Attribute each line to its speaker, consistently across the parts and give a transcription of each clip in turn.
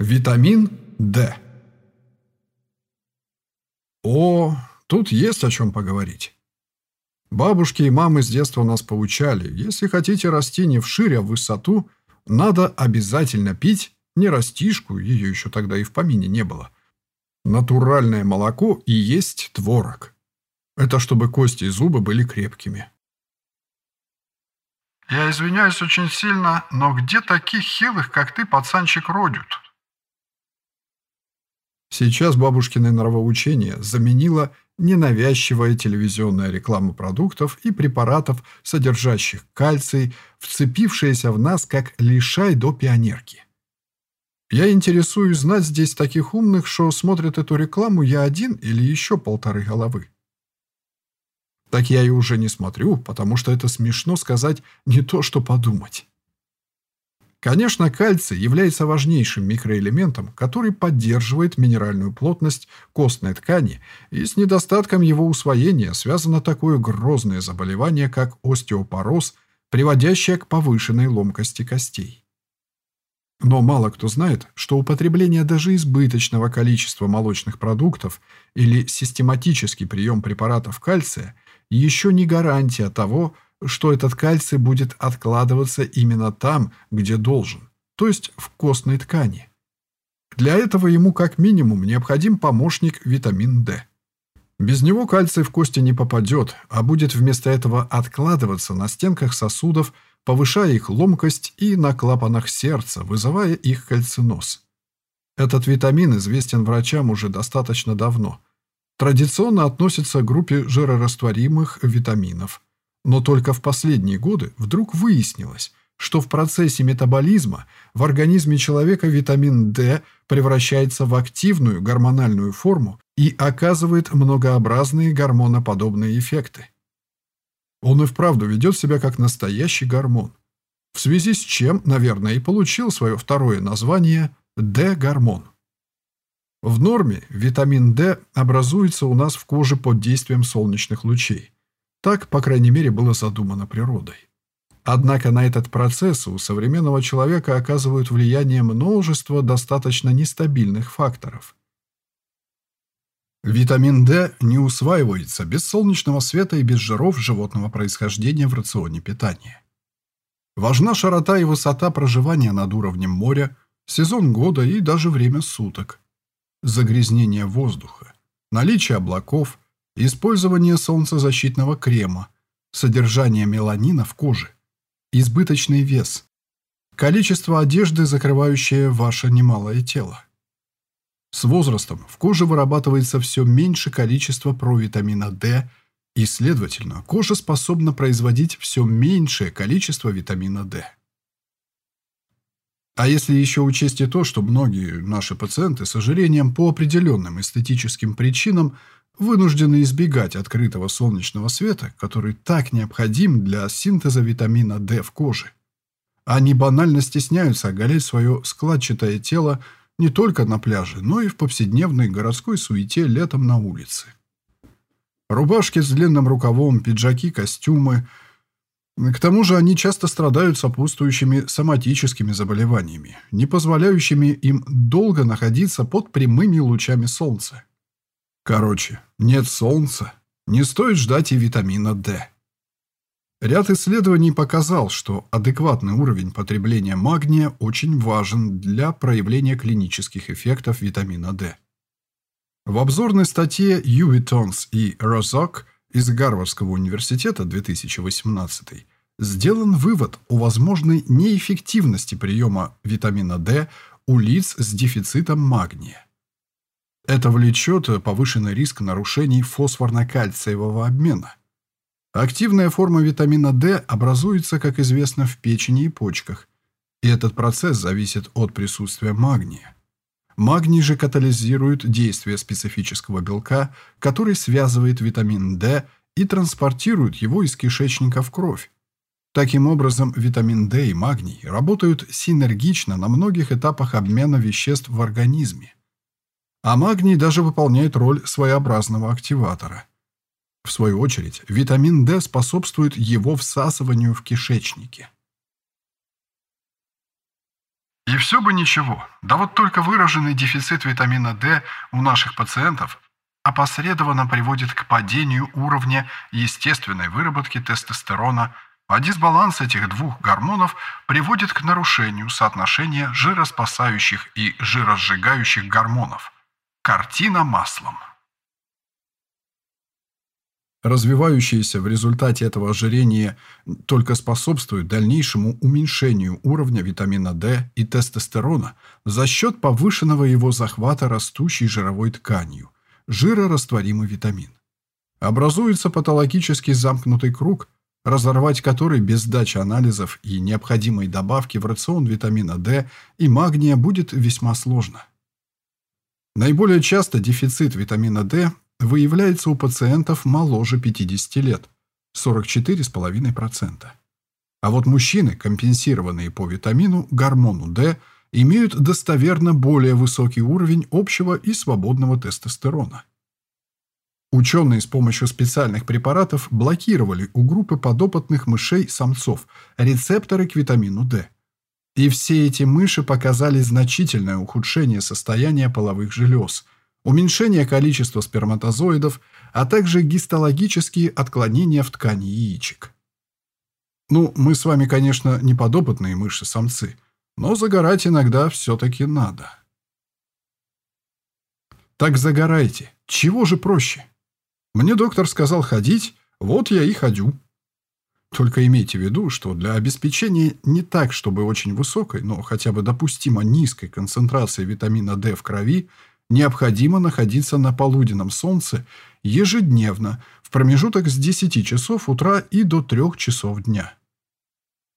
Speaker 1: Витамин D. О, тут есть о чем поговорить. Бабушки и мамы с детства нас поучали, если хотите расти не вширь, а в высоту, надо обязательно пить не растишку, ее еще тогда и в помине не было, натуральное молоко и есть творог. Это чтобы кости и зубы были крепкими.
Speaker 2: Я извиняюсь очень сильно, но где таких хилых, как ты, пацанчик, родят?
Speaker 1: Сейчас бабушкиное нравоучение заменило ненавязчивая телевизионная реклама продуктов и препаратов, содержащих кальций, вцепившаяся в нас как лишай до пионерки. Я интересуюсь знать здесь таких умных, что смотрят эту рекламу я один или еще полторы головы. Так я и уже не смотрю, потому что это смешно сказать не то, что подумать. Конечно, кальций является важнейшим микроэлементом, который поддерживает минеральную плотность костной ткани, и с недостатком его усвоения связано такое грозное заболевание, как остеопороз, приводящее к повышенной ломкости костей. Но мало кто знает, что употребление даже избыточного количества молочных продуктов или систематический прием препаратов кальция еще не гарантия того, что этот кальций будет откладываться именно там, где должен, то есть в костной ткани. Для этого ему как минимум необходим помощник витамин D. Без него кальций в кости не попадет, а будет вместо этого откладываться на стенках сосудов, повышая их ломкость и на клапанах сердца, вызывая их кальциноз. Этот витамин известен врачам уже достаточно давно. Традиционно относится к группе жирорастворимых витаминов – но только в последние годы вдруг выяснилось, что в процессе метаболизма в организме человека витамин D превращается в активную гормональную форму и оказывает многообразные гормоноподобные эффекты. Он и вправду ведет себя как настоящий гормон, в связи с чем, наверное, и получил свое второе название D-гормон. В норме витамин D образуется у нас в коже под действием солнечных лучей – так, по крайней мере, было задумано природой. Однако на этот процесс у современного человека оказывают влияние множество достаточно нестабильных факторов. Витамин D не усваивается без солнечного света и без жиров животного происхождения в рационе питания. Важна широта и высота проживания над уровнем моря, сезон года и даже время суток. Загрязнение воздуха, наличие облаков, Использование солнцезащитного крема, содержание меланина в коже, избыточный вес, количество одежды, закрывающее ваше немалое тело. С возрастом в коже вырабатывается все меньше количество провитамина D, и, следовательно, кожа способна производить все меньшее количество витамина D. А если еще учесть и то, что многие наши пациенты с ожирением по определенным эстетическим причинам вынуждены избегать открытого солнечного света, который так необходим для синтеза витамина D в коже. Они банально стесняются оголять свое складчатое тело не только на пляже, но и в повседневной городской суете летом на улице. Рубашки с длинным рукавом, пиджаки, костюмы. К тому же они часто страдают сопутствующими соматическими заболеваниями, не позволяющими им долго находиться под прямыми лучами солнца. Короче, нет солнца, не стоит ждать и витамина D. Ряд исследований показал, что адекватный уровень потребления магния очень важен для проявления клинических эффектов витамина D. В обзорной статье Ювитонс и Розок из Гарвардского университета 2018 сделан вывод о возможной неэффективности приема витамина D у лиц с дефицитом магния. Это влечет повышенный риск нарушений фосфорно-кальциевого обмена. Активная форма витамина D образуется, как известно, в печени и почках, и этот процесс зависит от присутствия магния. Магний же катализирует действие специфического белка, который связывает витамин D и транспортирует его из кишечника в кровь. Таким образом, витамин D и магний работают синергично на многих этапах обмена веществ в организме. А магний даже выполняет роль своеобразного активатора. В свою очередь, витамин D способствует его всасыванию в кишечнике.
Speaker 2: И все бы ничего, да вот только выраженный дефицит витамина D у наших пациентов опосредованно приводит к падению уровня естественной выработки тестостерона, а дисбаланс этих двух гормонов приводит к нарушению соотношения жироспасающих и жиросжигающих гормонов. Картина маслом.
Speaker 1: Развивающиеся в результате этого ожирения только способствуют дальнейшему уменьшению уровня витамина D и тестостерона за счет повышенного его захвата растущей жировой тканью, жирорастворимый витамин. Образуется патологический замкнутый круг, разорвать который без сдачи анализов и необходимой добавки в рацион витамина D и магния будет весьма сложно. Наиболее часто дефицит витамина D выявляется у пациентов моложе 50 лет – 44,5%. А вот мужчины, компенсированные по витамину, гормону D, имеют достоверно более высокий уровень общего и свободного тестостерона. Ученые с помощью специальных препаратов блокировали у группы подопытных мышей-самцов рецепторы к витамину D. И все эти мыши показали значительное ухудшение состояния половых желез – уменьшение количества сперматозоидов, а также гистологические отклонения в ткани яичек. Ну, мы с вами, конечно, не подопытные мыши-самцы, но загорать иногда все-таки надо. Так загорайте. Чего же проще? Мне доктор сказал ходить, вот я и ходю. Только имейте в виду, что для обеспечения не так, чтобы очень высокой, но хотя бы допустимо низкой концентрации витамина D в крови необходимо находиться на полуденном солнце ежедневно в промежуток с 10 часов утра и до 3 часов дня.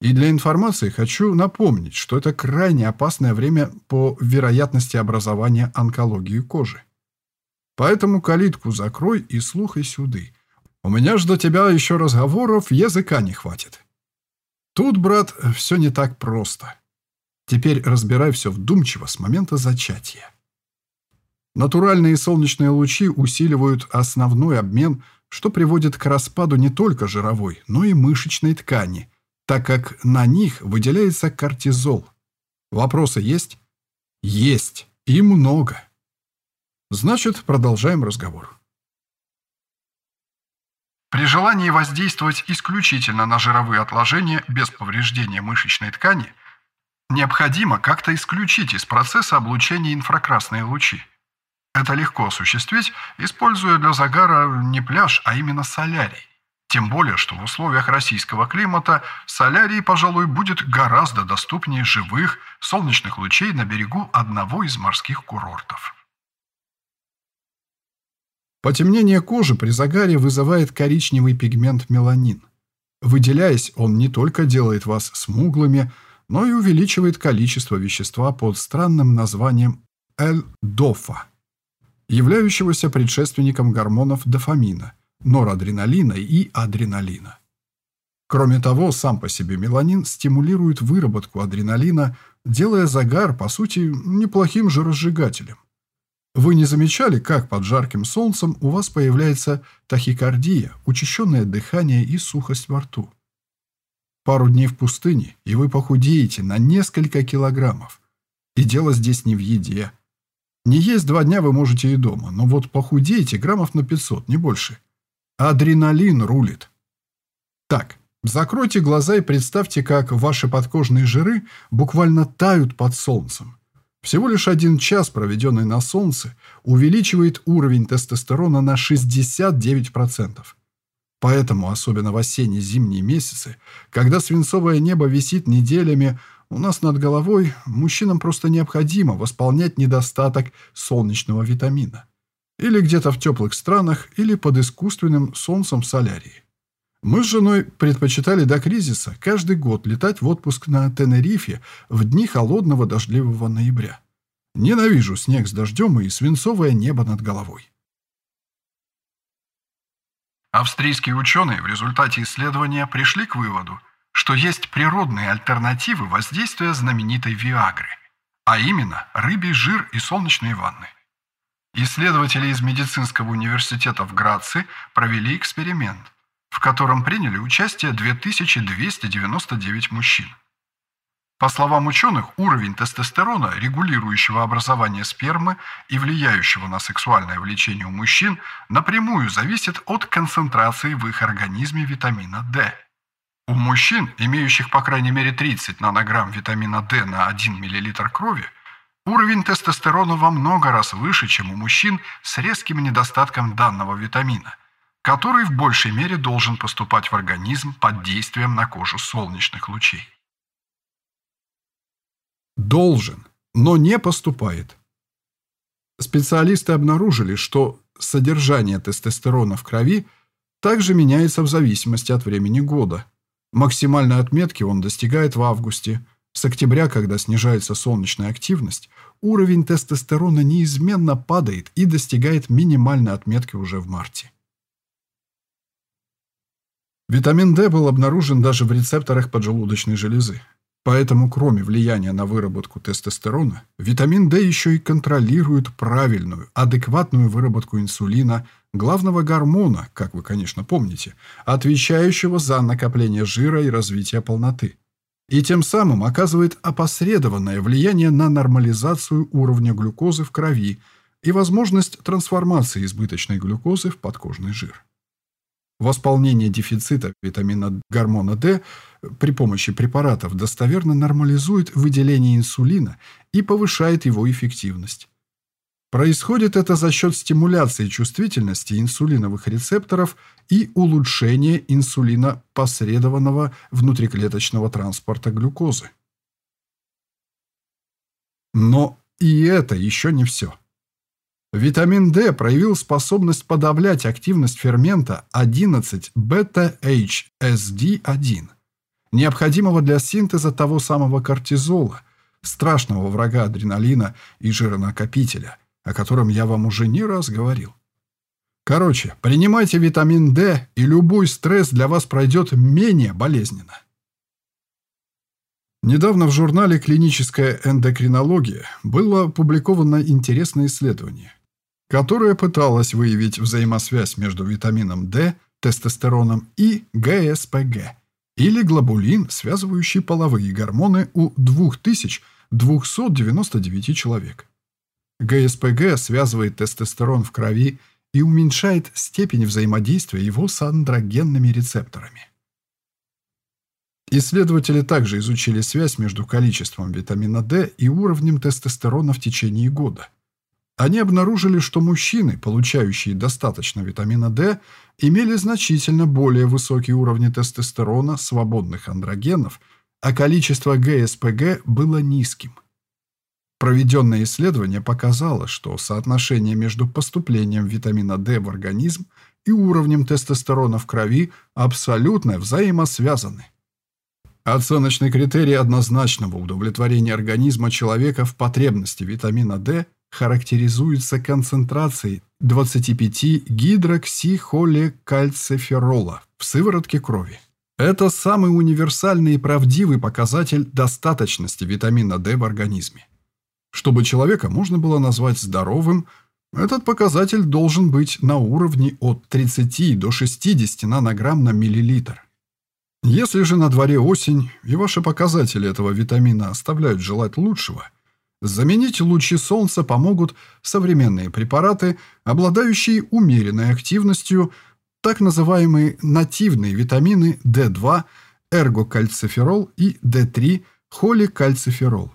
Speaker 1: И для информации хочу напомнить, что это крайне опасное время по вероятности образования онкологии кожи. Поэтому калитку закрой и слухай сюды. У меня ж до тебя еще разговоров языка не хватит. Тут, брат, все не так просто. Теперь разбирай все вдумчиво с момента зачатия. Натуральные солнечные лучи усиливают основной обмен, что приводит к распаду не только жировой, но и мышечной ткани, так как на них выделяется кортизол. Вопросы есть? Есть. И много. Значит, продолжаем разговор.
Speaker 2: При желании воздействовать исключительно на жировые отложения без повреждения мышечной ткани, необходимо как-то исключить из процесса облучения инфракрасные лучи. Это легко осуществить, используя для загара не пляж, а именно солярий. Тем более, что в условиях российского климата солярий, пожалуй, будет гораздо доступнее живых солнечных лучей на берегу одного из морских курортов.
Speaker 1: Потемнение кожи при загаре вызывает коричневый пигмент меланин. Выделяясь, он не только делает вас смуглыми, но и увеличивает количество вещества под странным названием эльдофа являющегося предшественником гормонов дофамина, норадреналина и адреналина. Кроме того, сам по себе меланин стимулирует выработку адреналина, делая загар, по сути, неплохим же разжигателем. Вы не замечали, как под жарким солнцем у вас появляется тахикардия, учащенное дыхание и сухость во рту? Пару дней в пустыне, и вы похудеете на несколько килограммов. И дело здесь не в еде, не есть два дня вы можете и дома, но вот похудеете граммов на 500, не больше. Адреналин рулит. Так, закройте глаза и представьте, как ваши подкожные жиры буквально тают под солнцем. Всего лишь один час, проведенный на солнце, увеличивает уровень тестостерона на 69%. Поэтому, особенно в осенне-зимние месяцы, когда свинцовое небо висит неделями, у нас над головой мужчинам просто необходимо восполнять недостаток солнечного витамина. Или где-то в теплых странах, или под искусственным солнцем солярии. Мы с женой предпочитали до кризиса каждый год летать в отпуск на Тенерифе в дни холодного дождливого ноября. Ненавижу снег с дождем и свинцовое небо над головой.
Speaker 2: Австрийские ученые в результате исследования пришли к выводу, что есть природные альтернативы воздействия знаменитой Виагры, а именно рыбий жир и солнечные ванны. Исследователи из медицинского университета в Граце провели эксперимент, в котором приняли участие 2299 мужчин. По словам ученых, уровень тестостерона, регулирующего образование спермы и влияющего на сексуальное влечение у мужчин, напрямую зависит от концентрации в их организме витамина D. У мужчин, имеющих по крайней мере 30 нанограмм витамина D на 1 мл крови, уровень тестостерона во много раз выше, чем у мужчин с резким недостатком данного витамина, который в большей мере должен поступать в организм под действием на кожу солнечных лучей.
Speaker 1: Должен, но не поступает. Специалисты обнаружили, что содержание тестостерона в крови также меняется в зависимости от времени года. Максимальной отметки он достигает в августе. С октября, когда снижается солнечная активность, уровень тестостерона неизменно падает и достигает минимальной отметки уже в марте. Витамин D был обнаружен даже в рецепторах поджелудочной железы. Поэтому, кроме влияния на выработку тестостерона, витамин D еще и контролирует правильную, адекватную выработку инсулина, главного гормона, как вы, конечно, помните, отвечающего за накопление жира и развитие полноты. И тем самым оказывает опосредованное влияние на нормализацию уровня глюкозы в крови и возможность трансформации избыточной глюкозы в подкожный жир. Восполнение дефицита витамина гормона D при помощи препаратов достоверно нормализует выделение инсулина и повышает его эффективность. Происходит это за счет стимуляции чувствительности инсулиновых рецепторов и улучшения инсулина посредованного внутриклеточного транспорта глюкозы. Но и это еще не все. Витамин D проявил способность подавлять активность фермента 11-бета-HSD1, необходимого для синтеза того самого кортизола, страшного врага адреналина и жиронакопителя, о котором я вам уже не раз говорил. Короче, принимайте витамин D, и любой стресс для вас пройдет менее болезненно. Недавно в журнале «Клиническая эндокринология» было опубликовано интересное исследование, которая пыталась выявить взаимосвязь между витамином D, тестостероном и ГСПГ, или глобулин, связывающий половые гормоны у 2299 человек. ГСПГ связывает тестостерон в крови и уменьшает степень взаимодействия его с андрогенными рецепторами. Исследователи также изучили связь между количеством витамина D и уровнем тестостерона в течение года. Они обнаружили, что мужчины, получающие достаточно витамина D, имели значительно более высокие уровни тестостерона, свободных андрогенов, а количество ГСПГ было низким. Проведенное исследование показало, что соотношение между поступлением витамина D в организм и уровнем тестостерона в крови абсолютно взаимосвязаны. Оценочный критерий однозначного удовлетворения организма человека в потребности витамина D характеризуется концентрацией 25 гидроксихолекальциферола в сыворотке крови. Это самый универсальный и правдивый показатель достаточности витамина D в организме. Чтобы человека можно было назвать здоровым, этот показатель должен быть на уровне от 30 до 60 нанограмм на миллилитр. Если же на дворе осень, и ваши показатели этого витамина оставляют желать лучшего – Заменить лучи солнца помогут современные препараты, обладающие умеренной активностью, так называемые нативные витамины D2, эргокальциферол и D3, холикальциферол.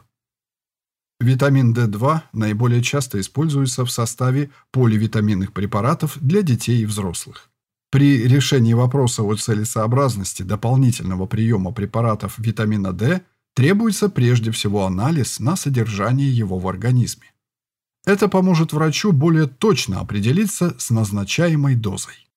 Speaker 1: Витамин D2 наиболее часто используется в составе поливитаминных препаратов для детей и взрослых. При решении вопроса о целесообразности дополнительного приема препаратов витамина D требуется прежде всего анализ на содержание его в организме. Это поможет врачу более точно определиться с назначаемой дозой.